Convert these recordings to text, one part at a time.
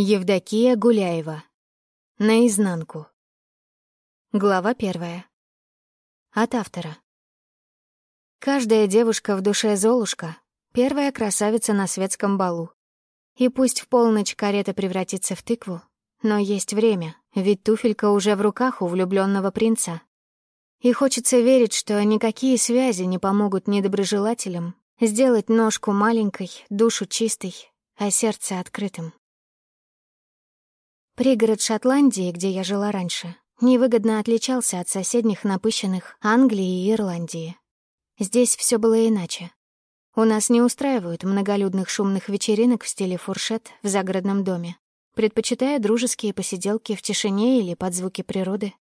Евдокия Гуляева. Наизнанку. Глава первая. От автора. Каждая девушка в душе Золушка — первая красавица на светском балу. И пусть в полночь карета превратится в тыкву, но есть время, ведь туфелька уже в руках у влюбленного принца. И хочется верить, что никакие связи не помогут недоброжелателям сделать ножку маленькой, душу чистой, а сердце открытым. Пригород Шотландии, где я жила раньше, невыгодно отличался от соседних напыщенных Англии и Ирландии. Здесь все было иначе. У нас не устраивают многолюдных шумных вечеринок в стиле фуршет в загородном доме, предпочитая дружеские посиделки в тишине или под звуки природы.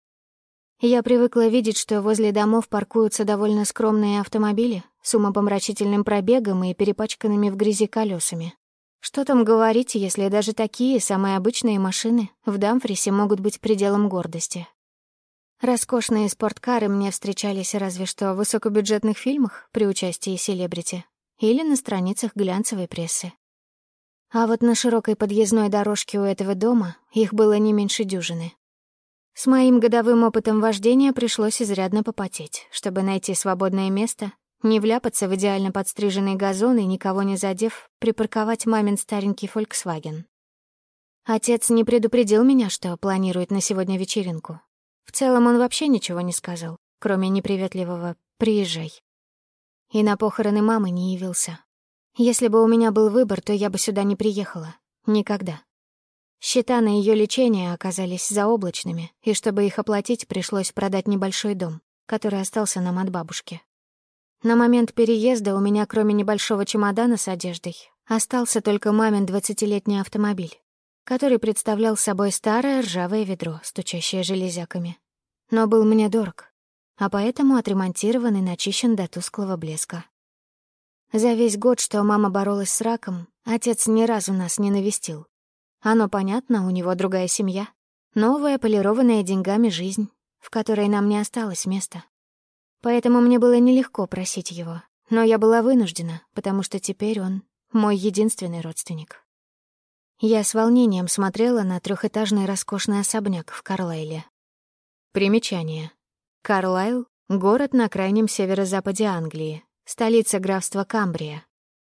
Я привыкла видеть, что возле домов паркуются довольно скромные автомобили с умопомрачительным пробегом и перепачканными в грязи колесами. Что там говорить, если даже такие, самые обычные машины в Дамфрисе могут быть пределом гордости. Роскошные спорткары мне встречались разве что в высокобюджетных фильмах при участии селебрити или на страницах глянцевой прессы. А вот на широкой подъездной дорожке у этого дома их было не меньше дюжины. С моим годовым опытом вождения пришлось изрядно попотеть, чтобы найти свободное место, не вляпаться в идеально подстриженный газон и, никого не задев, припарковать мамин старенький «Фольксваген». Отец не предупредил меня, что планирует на сегодня вечеринку. В целом он вообще ничего не сказал, кроме неприветливого «приезжай». И на похороны мамы не явился. Если бы у меня был выбор, то я бы сюда не приехала. Никогда. Счета на ее лечение оказались заоблачными, и чтобы их оплатить, пришлось продать небольшой дом, который остался нам от бабушки. На момент переезда у меня, кроме небольшого чемодана с одеждой, остался только мамин двадцатилетний автомобиль, который представлял собой старое ржавое ведро, стучащее железяками. Но был мне дорог, а поэтому отремонтирован и начищен до тусклого блеска. За весь год, что мама боролась с раком, отец ни разу нас не навестил, оно понятно, у него другая семья. Новая, полированная деньгами жизнь, в которой нам не осталось места. Поэтому мне было нелегко просить его. Но я была вынуждена, потому что теперь он мой единственный родственник. Я с волнением смотрела на трехэтажный роскошный особняк в Карлайле. Примечание. Карлайл — город на крайнем северо-западе Англии, столица графства Камбрия,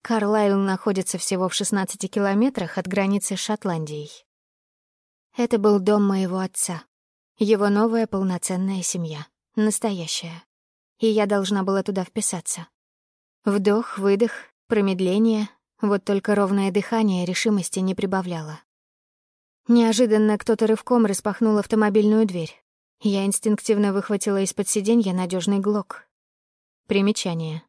Карлайл находится всего в 16 километрах от границы с Шотландией. Это был дом моего отца. Его новая полноценная семья. Настоящая. И я должна была туда вписаться. Вдох, выдох, промедление. Вот только ровное дыхание решимости не прибавляло. Неожиданно кто-то рывком распахнул автомобильную дверь. Я инстинктивно выхватила из-под сиденья надежный глок. Примечание.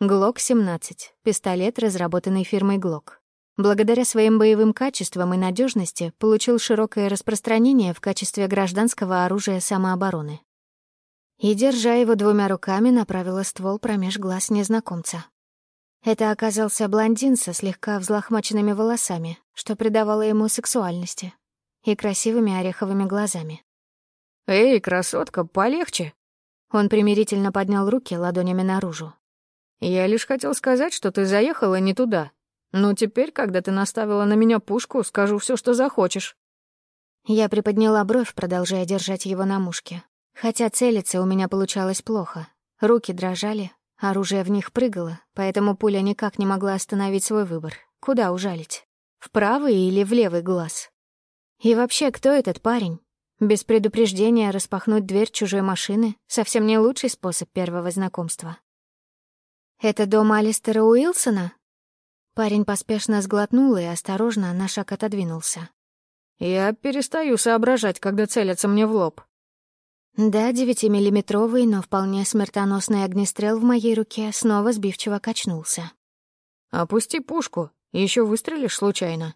Глок-17 — пистолет, разработанный фирмой Глок. Благодаря своим боевым качествам и надежности получил широкое распространение в качестве гражданского оружия самообороны. И, держа его двумя руками, направила ствол промеж глаз незнакомца. Это оказался блондин со слегка взлохмаченными волосами, что придавало ему сексуальности, и красивыми ореховыми глазами. «Эй, красотка, полегче!» Он примирительно поднял руки ладонями наружу. Я лишь хотел сказать, что ты заехала не туда. Но теперь, когда ты наставила на меня пушку, скажу все, что захочешь». Я приподняла бровь, продолжая держать его на мушке. Хотя целиться у меня получалось плохо. Руки дрожали, оружие в них прыгало, поэтому пуля никак не могла остановить свой выбор. Куда ужалить? В правый или в левый глаз? И вообще, кто этот парень? Без предупреждения распахнуть дверь чужой машины — совсем не лучший способ первого знакомства. «Это дом Алистера Уилсона?» Парень поспешно сглотнул и осторожно на шаг отодвинулся. «Я перестаю соображать, когда целятся мне в лоб». Да, девятимиллиметровый, но вполне смертоносный огнестрел в моей руке снова сбивчиво качнулся. «Опусти пушку, еще выстрелишь случайно».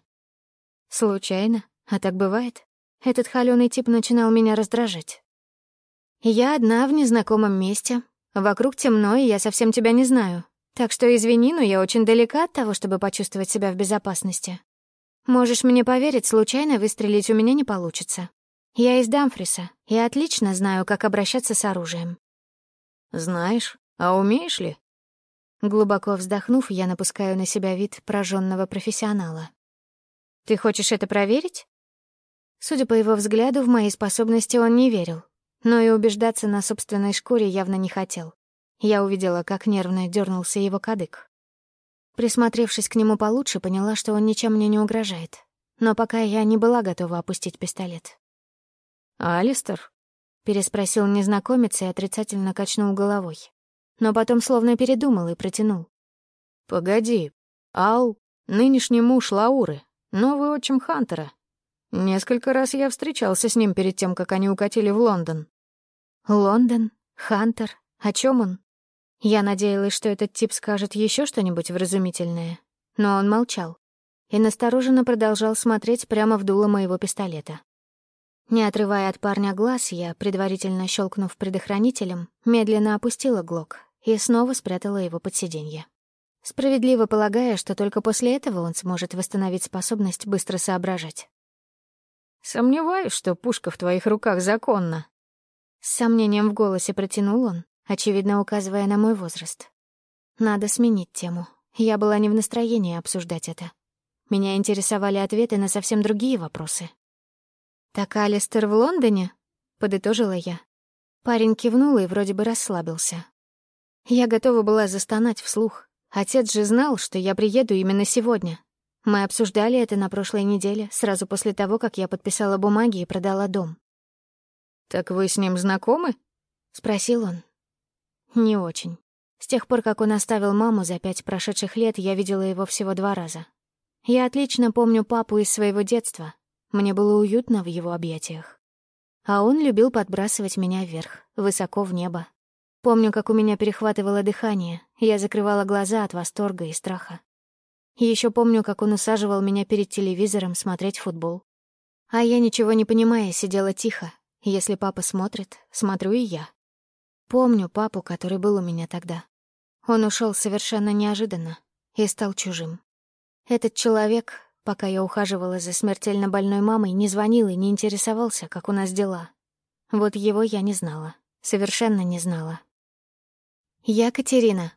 «Случайно? А так бывает?» Этот холёный тип начинал меня раздражать. Я одна в незнакомом месте, Вокруг темно, и я совсем тебя не знаю. Так что извини, но я очень далека от того, чтобы почувствовать себя в безопасности. Можешь мне поверить, случайно выстрелить у меня не получится. Я из Дамфриса и отлично знаю, как обращаться с оружием. Знаешь, а умеешь ли? Глубоко вздохнув, я напускаю на себя вид прожженного профессионала. Ты хочешь это проверить?» Судя по его взгляду, в мои способности он не верил, но и убеждаться на собственной шкуре явно не хотел. Я увидела, как нервно дернулся его кадык. Присмотревшись к нему получше, поняла, что он ничем мне не угрожает. Но пока я не была готова опустить пистолет. «Алистер?» — переспросил незнакомец и отрицательно качнул головой. Но потом словно передумал и протянул. «Погоди. Ал — нынешний муж Лауры, новый отчим Хантера. Несколько раз я встречался с ним перед тем, как они укатили в Лондон». «Лондон? Хантер? О чем он?» Я надеялась, что этот тип скажет еще что-нибудь вразумительное, но он молчал и настороженно продолжал смотреть прямо в дуло моего пистолета. Не отрывая от парня глаз, я, предварительно щелкнув предохранителем, медленно опустила глок и снова спрятала его под сиденье. Справедливо полагая, что только после этого он сможет восстановить способность быстро соображать. «Сомневаюсь, что пушка в твоих руках законна». С сомнением в голосе протянул он, очевидно указывая на мой возраст. Надо сменить тему. Я была не в настроении обсуждать это. Меня интересовали ответы на совсем другие вопросы. «Так Алистер в Лондоне?» — подытожила я. Парень кивнул и вроде бы расслабился. Я готова была застонать вслух. Отец же знал, что я приеду именно сегодня. Мы обсуждали это на прошлой неделе, сразу после того, как я подписала бумаги и продала дом. «Так вы с ним знакомы?» — спросил он. Не очень. С тех пор, как он оставил маму за пять прошедших лет, я видела его всего два раза. Я отлично помню папу из своего детства. Мне было уютно в его объятиях. А он любил подбрасывать меня вверх, высоко в небо. Помню, как у меня перехватывало дыхание, я закрывала глаза от восторга и страха. Еще помню, как он усаживал меня перед телевизором смотреть футбол. А я, ничего не понимая, сидела тихо. Если папа смотрит, смотрю и я. Помню папу, который был у меня тогда. Он ушел совершенно неожиданно и стал чужим. Этот человек, пока я ухаживала за смертельно больной мамой, не звонил и не интересовался, как у нас дела. Вот его я не знала, совершенно не знала. «Я Катерина».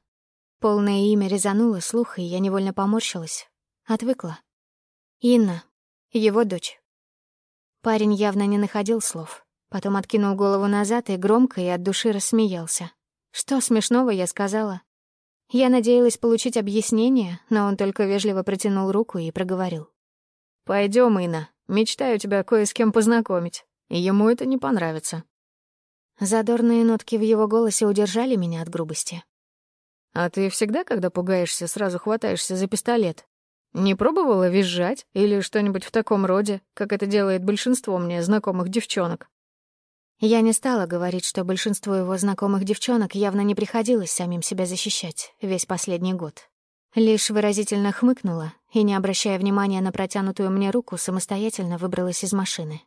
Полное имя резануло слух, и я невольно поморщилась. Отвыкла. «Инна, его дочь». Парень явно не находил слов. Потом откинул голову назад и громко и от души рассмеялся. Что смешного я сказала? Я надеялась получить объяснение, но он только вежливо протянул руку и проговорил. Пойдем, Инна. Мечтаю тебя кое с кем познакомить. Ему это не понравится». Задорные нотки в его голосе удержали меня от грубости. «А ты всегда, когда пугаешься, сразу хватаешься за пистолет? Не пробовала визжать или что-нибудь в таком роде, как это делает большинство мне знакомых девчонок?» Я не стала говорить, что большинству его знакомых девчонок явно не приходилось самим себя защищать весь последний год. Лишь выразительно хмыкнула и, не обращая внимания на протянутую мне руку, самостоятельно выбралась из машины.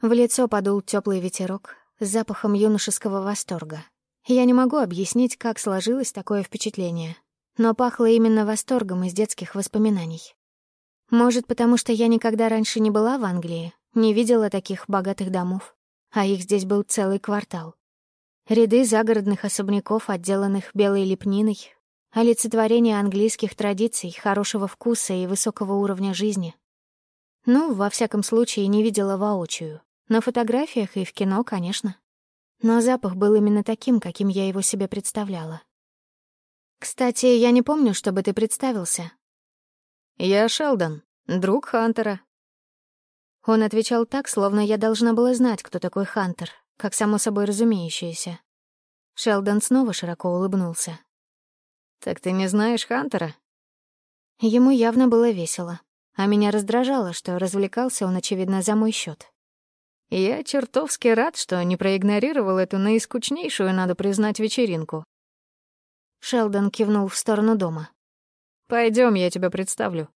В лицо подул теплый ветерок с запахом юношеского восторга. Я не могу объяснить, как сложилось такое впечатление, но пахло именно восторгом из детских воспоминаний. Может, потому что я никогда раньше не была в Англии, не видела таких богатых домов, а их здесь был целый квартал. Ряды загородных особняков, отделанных белой лепниной, олицетворение английских традиций, хорошего вкуса и высокого уровня жизни. Ну, во всяком случае, не видела воочию. На фотографиях и в кино, конечно. Но запах был именно таким, каким я его себе представляла. «Кстати, я не помню, чтобы ты представился». «Я Шелдон, друг Хантера», он отвечал так, словно я должна была знать, кто такой Хантер, как само собой разумеющееся. Шелдон снова широко улыбнулся. «Так ты не знаешь Хантера?» Ему явно было весело, а меня раздражало, что развлекался он, очевидно, за мой счет. Я чертовски рад, что не проигнорировал эту наискучнейшую, надо признать, вечеринку. Шелдон кивнул в сторону дома. Пойдем, я тебя представлю.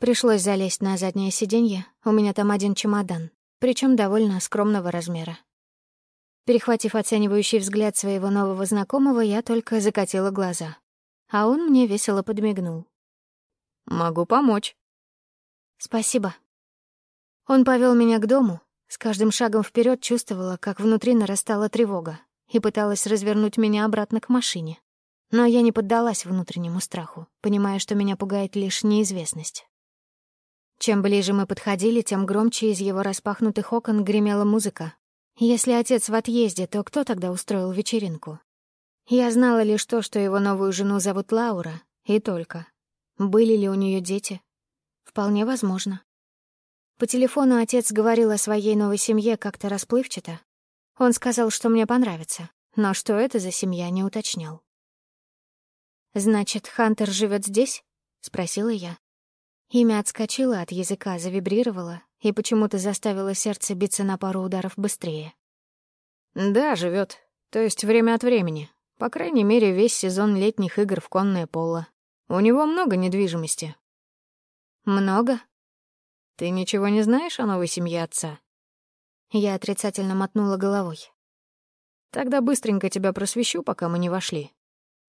Пришлось залезть на заднее сиденье, у меня там один чемодан, причем довольно скромного размера. Перехватив оценивающий взгляд своего нового знакомого, я только закатила глаза. А он мне весело подмигнул. «Могу помочь». «Спасибо». Он повел меня к дому. С каждым шагом вперед чувствовала, как внутри нарастала тревога и пыталась развернуть меня обратно к машине. Но я не поддалась внутреннему страху, понимая, что меня пугает лишь неизвестность. Чем ближе мы подходили, тем громче из его распахнутых окон гремела музыка. Если отец в отъезде, то кто тогда устроил вечеринку? Я знала лишь то, что его новую жену зовут Лаура, и только. Были ли у нее дети? Вполне возможно. По телефону отец говорил о своей новой семье как-то расплывчато. Он сказал, что мне понравится, но что это за семья, не уточнял. «Значит, Хантер живет здесь?» — спросила я. Имя отскочило от языка, завибрировало и почему-то заставило сердце биться на пару ударов быстрее. «Да, живет. То есть время от времени. По крайней мере, весь сезон летних игр в конное поло. У него много недвижимости». «Много?» «Ты ничего не знаешь о новой семье отца?» Я отрицательно мотнула головой. «Тогда быстренько тебя просвещу, пока мы не вошли».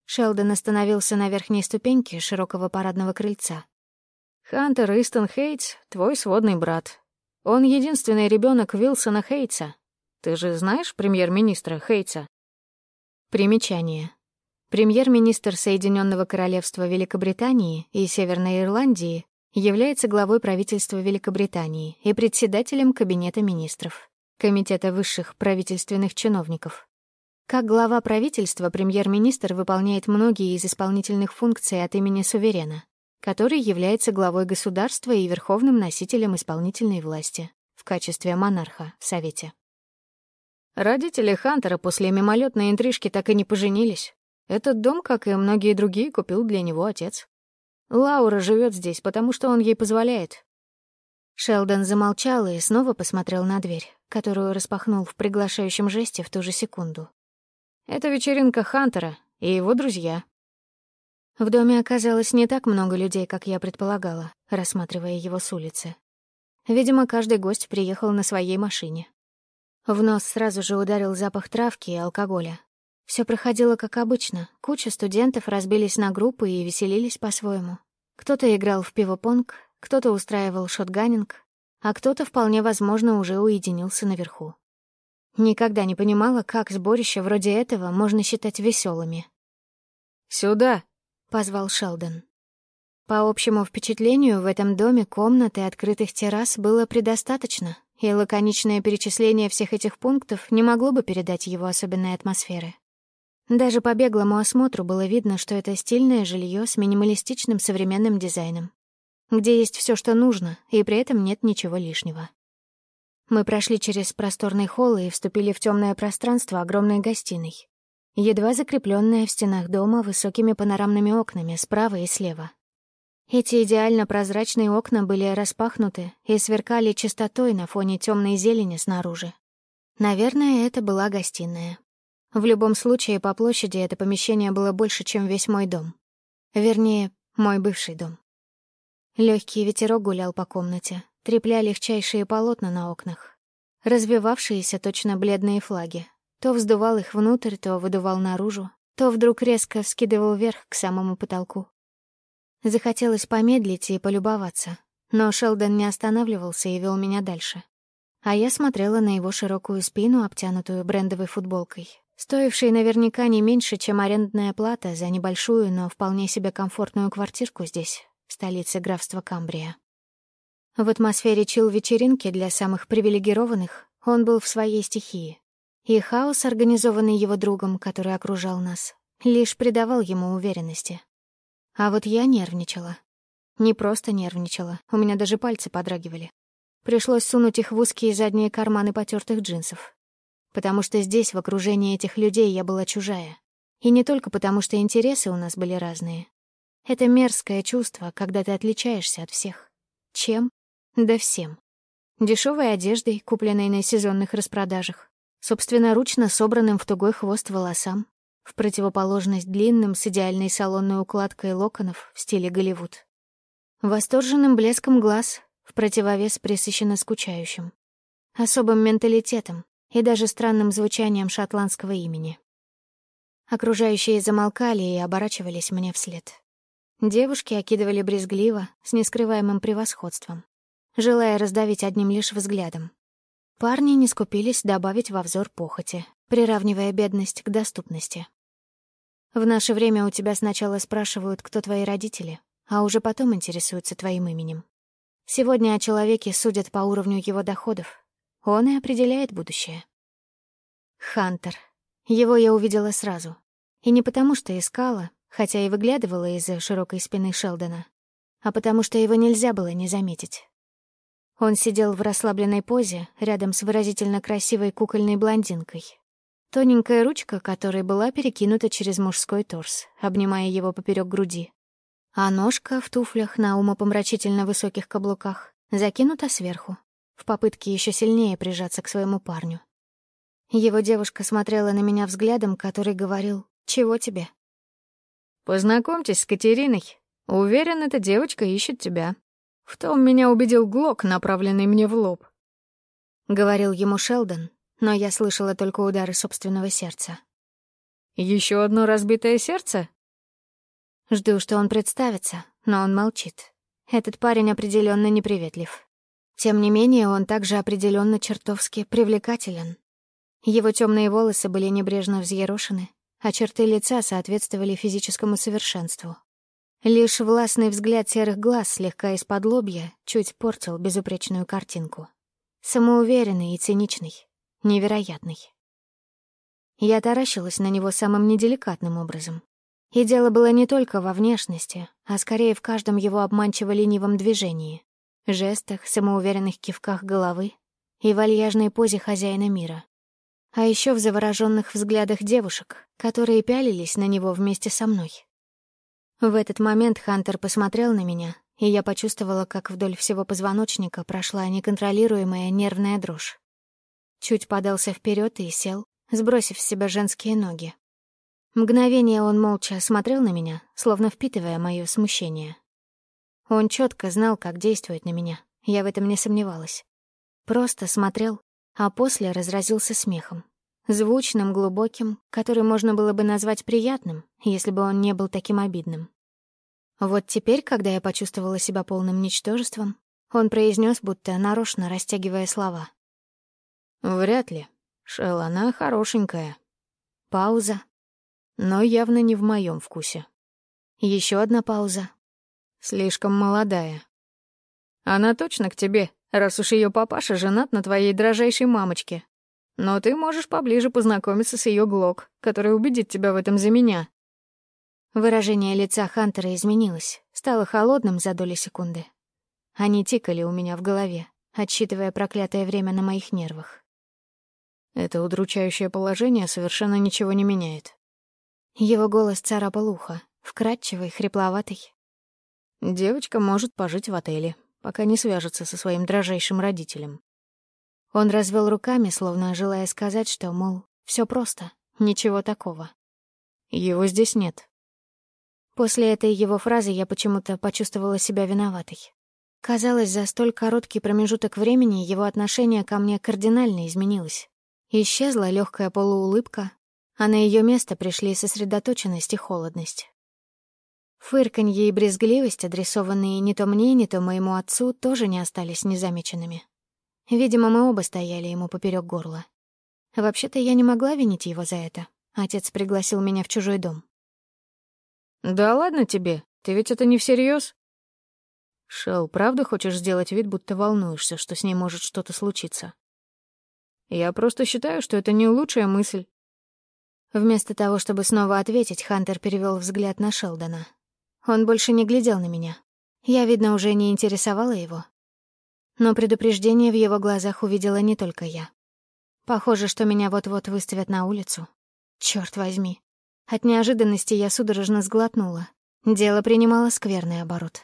Шелдон остановился на верхней ступеньке широкого парадного крыльца. «Хантер Истон Хейтс — твой сводный брат. Он единственный ребенок Вилсона Хейтса. Ты же знаешь премьер-министра Хейтса?» Примечание. Премьер-министр Соединенного Королевства Великобритании и Северной Ирландии является главой правительства Великобритании и председателем Кабинета министров, Комитета высших правительственных чиновников. Как глава правительства, премьер-министр выполняет многие из исполнительных функций от имени суверена, который является главой государства и верховным носителем исполнительной власти в качестве монарха в Совете. Родители Хантера после мимолетной интрижки так и не поженились. Этот дом, как и многие другие, купил для него отец. Лаура живет здесь, потому что он ей позволяет. Шелдон замолчал и снова посмотрел на дверь, которую распахнул в приглашающем жесте в ту же секунду. Это вечеринка Хантера и его друзья. В доме оказалось не так много людей, как я предполагала, рассматривая его с улицы. Видимо, каждый гость приехал на своей машине. В нос сразу же ударил запах травки и алкоголя. Все проходило как обычно. Куча студентов разбились на группы и веселились по-своему. Кто-то играл в пиво-понг, кто-то устраивал шотганинг, а кто-то, вполне возможно, уже уединился наверху. Никогда не понимала, как сборище вроде этого можно считать веселыми. «Сюда!» — позвал Шелдон. По общему впечатлению, в этом доме комнат и открытых террас было предостаточно, и лаконичное перечисление всех этих пунктов не могло бы передать его особенной атмосферы. Даже по беглому осмотру было видно, что это стильное жилье с минималистичным современным дизайном, где есть все, что нужно, и при этом нет ничего лишнего. Мы прошли через просторный холл и вступили в темное пространство огромной гостиной, едва закрепленное в стенах дома высокими панорамными окнами справа и слева. Эти идеально прозрачные окна были распахнуты и сверкали чистотой на фоне темной зелени снаружи. Наверное, это была гостиная. В любом случае, по площади это помещение было больше, чем весь мой дом. Вернее, мой бывший дом. Легкий ветерок гулял по комнате, трепля легчайшие полотна на окнах. Развивавшиеся точно бледные флаги. То вздувал их внутрь, то выдувал наружу, то вдруг резко вскидывал вверх к самому потолку. Захотелось помедлить и полюбоваться, но Шелдон не останавливался и вел меня дальше. А я смотрела на его широкую спину, обтянутую брендовой футболкой, стоившей наверняка не меньше, чем арендная плата за небольшую, но вполне себе комфортную квартирку здесь, в столице графства Камбрия. В атмосфере чил-вечеринки для самых привилегированных он был в своей стихии. И хаос, организованный его другом, который окружал нас, лишь придавал ему уверенности. А вот я нервничала. Не просто нервничала, у меня даже пальцы подрагивали. Пришлось сунуть их в узкие задние карманы потертых джинсов. Потому что здесь, в окружении этих людей, я была чужая. И не только потому, что интересы у нас были разные. Это мерзкое чувство, когда ты отличаешься от всех. Чем? Да всем. Дешевой одеждой, купленной на сезонных распродажах, собственноручно собранным в тугой хвост волосам, в противоположность длинным с идеальной салонной укладкой локонов в стиле Голливуд. Восторженным блеском глаз, в противовес пресыщенно скучающим. Особым менталитетом и даже странным звучанием шотландского имени. Окружающие замолкали и оборачивались мне вслед. Девушки окидывали брезгливо, с нескрываемым превосходством желая раздавить одним лишь взглядом. Парни не скупились добавить во взор похоти, приравнивая бедность к доступности. В наше время у тебя сначала спрашивают, кто твои родители, а уже потом интересуются твоим именем. Сегодня о человеке судят по уровню его доходов. Он и определяет будущее. Хантер. Его я увидела сразу. И не потому, что искала, хотя и выглядывала из-за широкой спины Шелдона, а потому что его нельзя было не заметить. Он сидел в расслабленной позе рядом с выразительно красивой кукольной блондинкой. Тоненькая ручка, которой была перекинута через мужской торс, обнимая его поперек груди. А ножка в туфлях на умопомрачительно высоких каблуках закинута сверху, в попытке еще сильнее прижаться к своему парню. Его девушка смотрела на меня взглядом, который говорил «Чего тебе?» «Познакомьтесь с Катериной. Уверен, эта девочка ищет тебя. В том меня убедил Глок, направленный мне в лоб. Говорил ему Шелдон, но я слышала только удары собственного сердца. Еще одно разбитое сердце? Жду, что он представится, но он молчит. Этот парень определенно неприветлив. Тем не менее, он также определенно чертовски привлекателен. Его темные волосы были небрежно взъерошены, а черты лица соответствовали физическому совершенству. Лишь властный взгляд серых глаз слегка из-под лобья чуть портил безупречную картинку. Самоуверенный и циничный, невероятный. Я таращилась на него самым неделикатным образом. И дело было не только во внешности, а скорее в каждом его обманчиво-ленивом движении, жестах, самоуверенных кивках головы и вальяжной позе хозяина мира. А еще в завороженных взглядах девушек, которые пялились на него вместе со мной. В этот момент Хантер посмотрел на меня, и я почувствовала, как вдоль всего позвоночника прошла неконтролируемая нервная дрожь. Чуть подался вперед и сел, сбросив с себя женские ноги. Мгновение он молча смотрел на меня, словно впитывая мое смущение. Он четко знал, как действует на меня, я в этом не сомневалась. Просто смотрел, а после разразился смехом. Звучным, глубоким, который можно было бы назвать приятным, если бы он не был таким обидным. Вот теперь, когда я почувствовала себя полным ничтожеством, он произнес, будто нарочно растягивая слова. «Вряд ли. Шел, она хорошенькая». Пауза. Но явно не в моем вкусе. Еще одна пауза. Слишком молодая. Она точно к тебе, раз уж ее папаша женат на твоей дрожайшей мамочке. Но ты можешь поближе познакомиться с ее Глок, который убедит тебя в этом за меня. Выражение лица Хантера изменилось, стало холодным за доли секунды. Они тикали у меня в голове, отсчитывая проклятое время на моих нервах. Это удручающее положение совершенно ничего не меняет. Его голос царапал ухо, вкрадчивый, хрипловатый. Девочка может пожить в отеле, пока не свяжется со своим дрожайшим родителем. Он развел руками, словно желая сказать, что, мол, все просто, ничего такого. Его здесь нет. После этой его фразы я почему-то почувствовала себя виноватой. Казалось, за столь короткий промежуток времени его отношение ко мне кардинально изменилось. Исчезла легкая полуулыбка, а на ее место пришли сосредоточенность и холодность. Фырканье и брезгливость, адресованные не то мне, не то моему отцу, тоже не остались незамеченными. Видимо, мы оба стояли ему поперек горла. Вообще-то я не могла винить его за это. Отец пригласил меня в чужой дом. «Да ладно тебе, ты ведь это не всерьез? Шел, правда хочешь сделать вид, будто волнуешься, что с ней может что-то случиться? Я просто считаю, что это не лучшая мысль. Вместо того, чтобы снова ответить, Хантер перевел взгляд на Шелдона. Он больше не глядел на меня. Я, видно, уже не интересовала его. Но предупреждение в его глазах увидела не только я. Похоже, что меня вот-вот выставят на улицу. Черт возьми. От неожиданности я судорожно сглотнула. Дело принимало скверный оборот.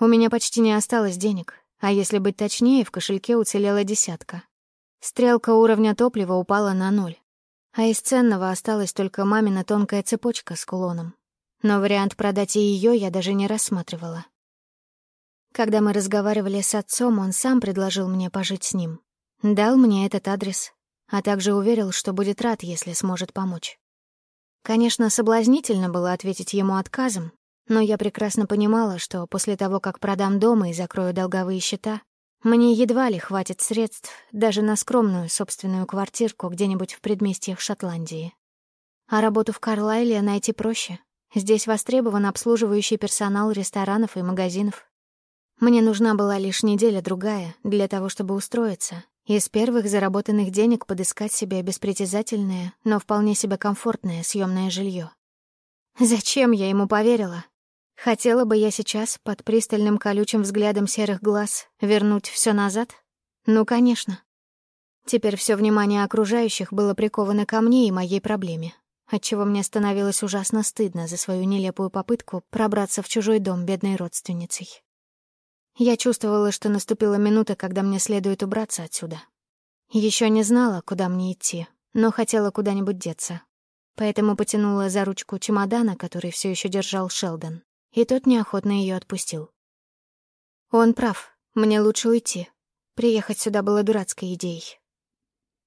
У меня почти не осталось денег, а если быть точнее, в кошельке уцелела десятка. Стрелка уровня топлива упала на ноль, а из ценного осталась только мамина тонкая цепочка с кулоном. Но вариант продать и ее я даже не рассматривала. Когда мы разговаривали с отцом, он сам предложил мне пожить с ним. Дал мне этот адрес, а также уверил, что будет рад, если сможет помочь. Конечно, соблазнительно было ответить ему отказом, но я прекрасно понимала, что после того, как продам дом и закрою долговые счета, мне едва ли хватит средств даже на скромную собственную квартирку где-нибудь в предместьях Шотландии. А работу в Карлайле найти проще. Здесь востребован обслуживающий персонал ресторанов и магазинов. Мне нужна была лишь неделя-другая для того, чтобы устроиться, из первых заработанных денег подыскать себе беспритязательное, но вполне себе комфортное съемное жилье. Зачем я ему поверила? Хотела бы я сейчас, под пристальным колючим взглядом серых глаз, вернуть все назад? Ну, конечно. Теперь все внимание окружающих было приковано ко мне и моей проблеме, отчего мне становилось ужасно стыдно за свою нелепую попытку пробраться в чужой дом бедной родственницей. Я чувствовала, что наступила минута, когда мне следует убраться отсюда. Еще не знала, куда мне идти, но хотела куда-нибудь деться. Поэтому потянула за ручку чемодана, который все еще держал Шелдон, и тот неохотно ее отпустил. Он прав, мне лучше уйти. Приехать сюда было дурацкой идеей.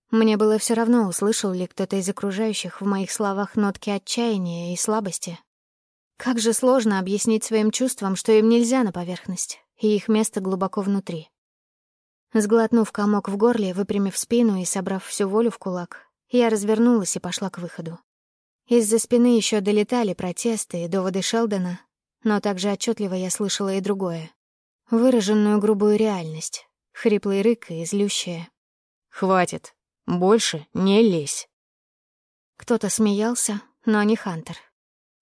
Мне было все равно, услышал ли кто-то из окружающих в моих словах нотки отчаяния и слабости. Как же сложно объяснить своим чувствам, что им нельзя на поверхность и их место глубоко внутри. Сглотнув комок в горле, выпрямив спину и собрав всю волю в кулак, я развернулась и пошла к выходу. Из-за спины еще долетали протесты и доводы Шелдона, но также отчетливо я слышала и другое. Выраженную грубую реальность, хриплый рык и злющее. «Хватит, больше не лезь». Кто-то смеялся, но не Хантер.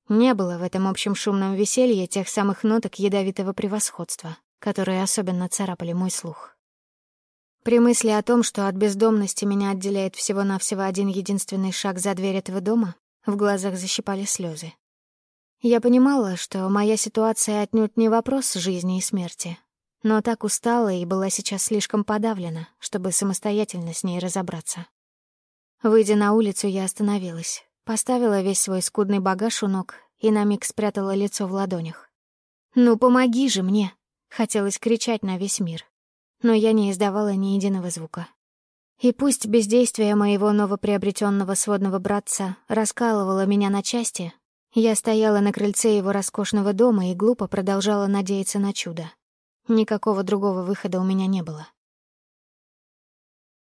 Не было в этом общем шумном веселье тех самых ноток ядовитого превосходства которые особенно царапали мой слух. При мысли о том, что от бездомности меня отделяет всего-навсего один единственный шаг за дверь этого дома, в глазах защипали слезы. Я понимала, что моя ситуация отнюдь не вопрос жизни и смерти, но так устала и была сейчас слишком подавлена, чтобы самостоятельно с ней разобраться. Выйдя на улицу, я остановилась, поставила весь свой скудный багаж у ног и на миг спрятала лицо в ладонях. «Ну, помоги же мне!» Хотелось кричать на весь мир, но я не издавала ни единого звука. И пусть бездействие моего новоприобретенного сводного братца раскалывало меня на части, я стояла на крыльце его роскошного дома и глупо продолжала надеяться на чудо. Никакого другого выхода у меня не было.